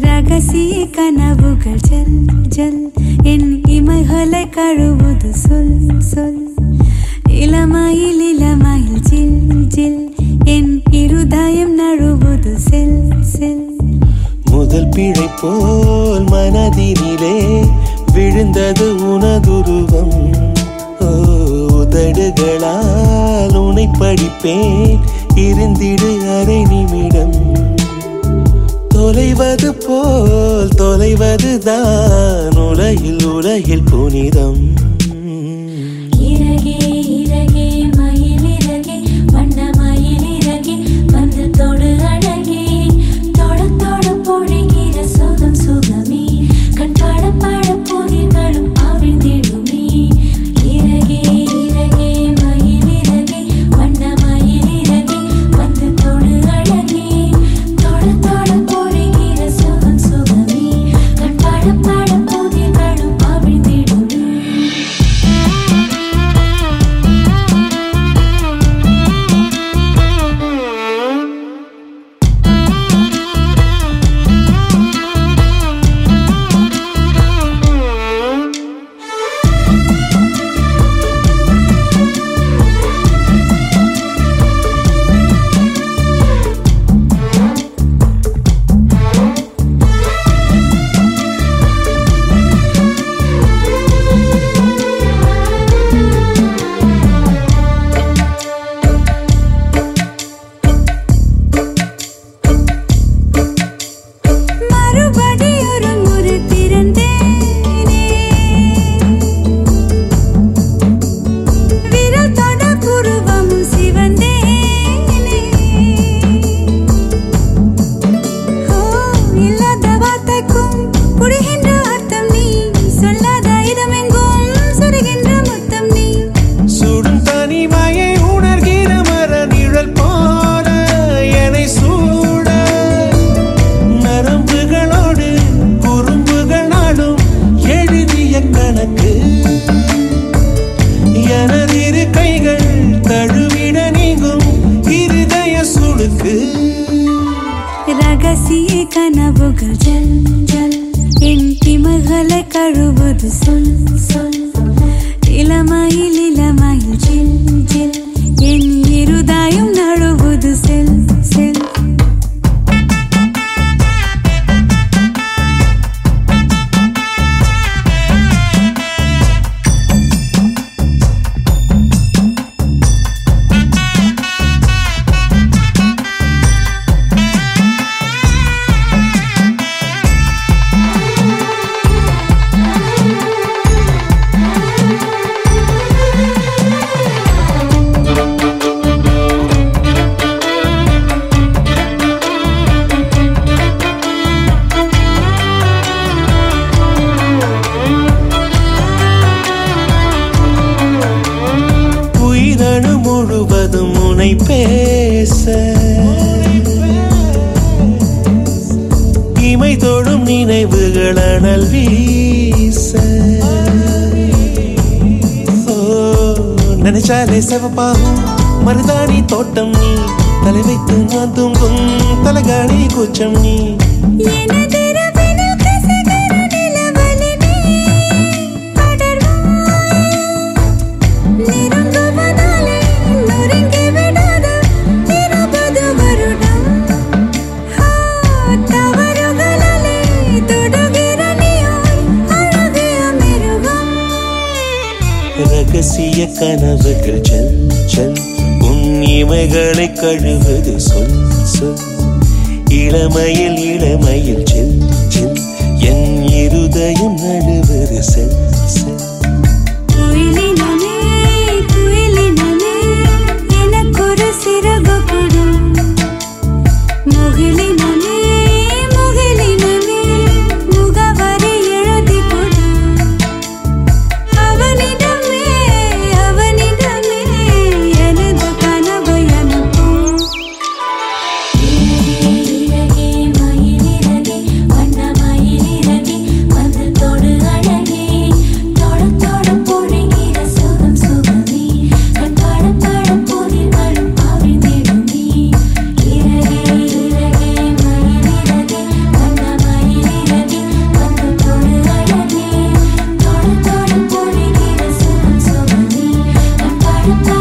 ரகசிய கனவுகள் ஜல் ஜல். என் இமைகளை கழுவுது சொல் சொல். இளமையில் இளமையில் ஜில் ஜில். என் இருதயம் நழுவுது செல் செல். முதல் பிழை போல் மனதினிலே விழுந்தது உனதுருவம் உதடுகளால் உனை படிப்பேன். இருந்திடு அரை நிமிடம். தொலைவது போல் தொலைவதுதான் உலகில் உலகில் புனிதம். இறகே கழுவுது சொல் சொல் இளமையில் இளமையில் நினைவுகள் அனல் வீச ஓ, நினைச்சாலே செவப்பாகும் மருதாணி தோட்டம் நீ தலை வைத்து நான் தூங்கும் தலகாணி கூச்சம் நீ கனவுகள் ஜல் ஜல் உன் இமைகளை கழுவது சொல் சொல். இளமையில் இளமையில் செல் செல் என் இருதயம் நழுவது செல் Everybody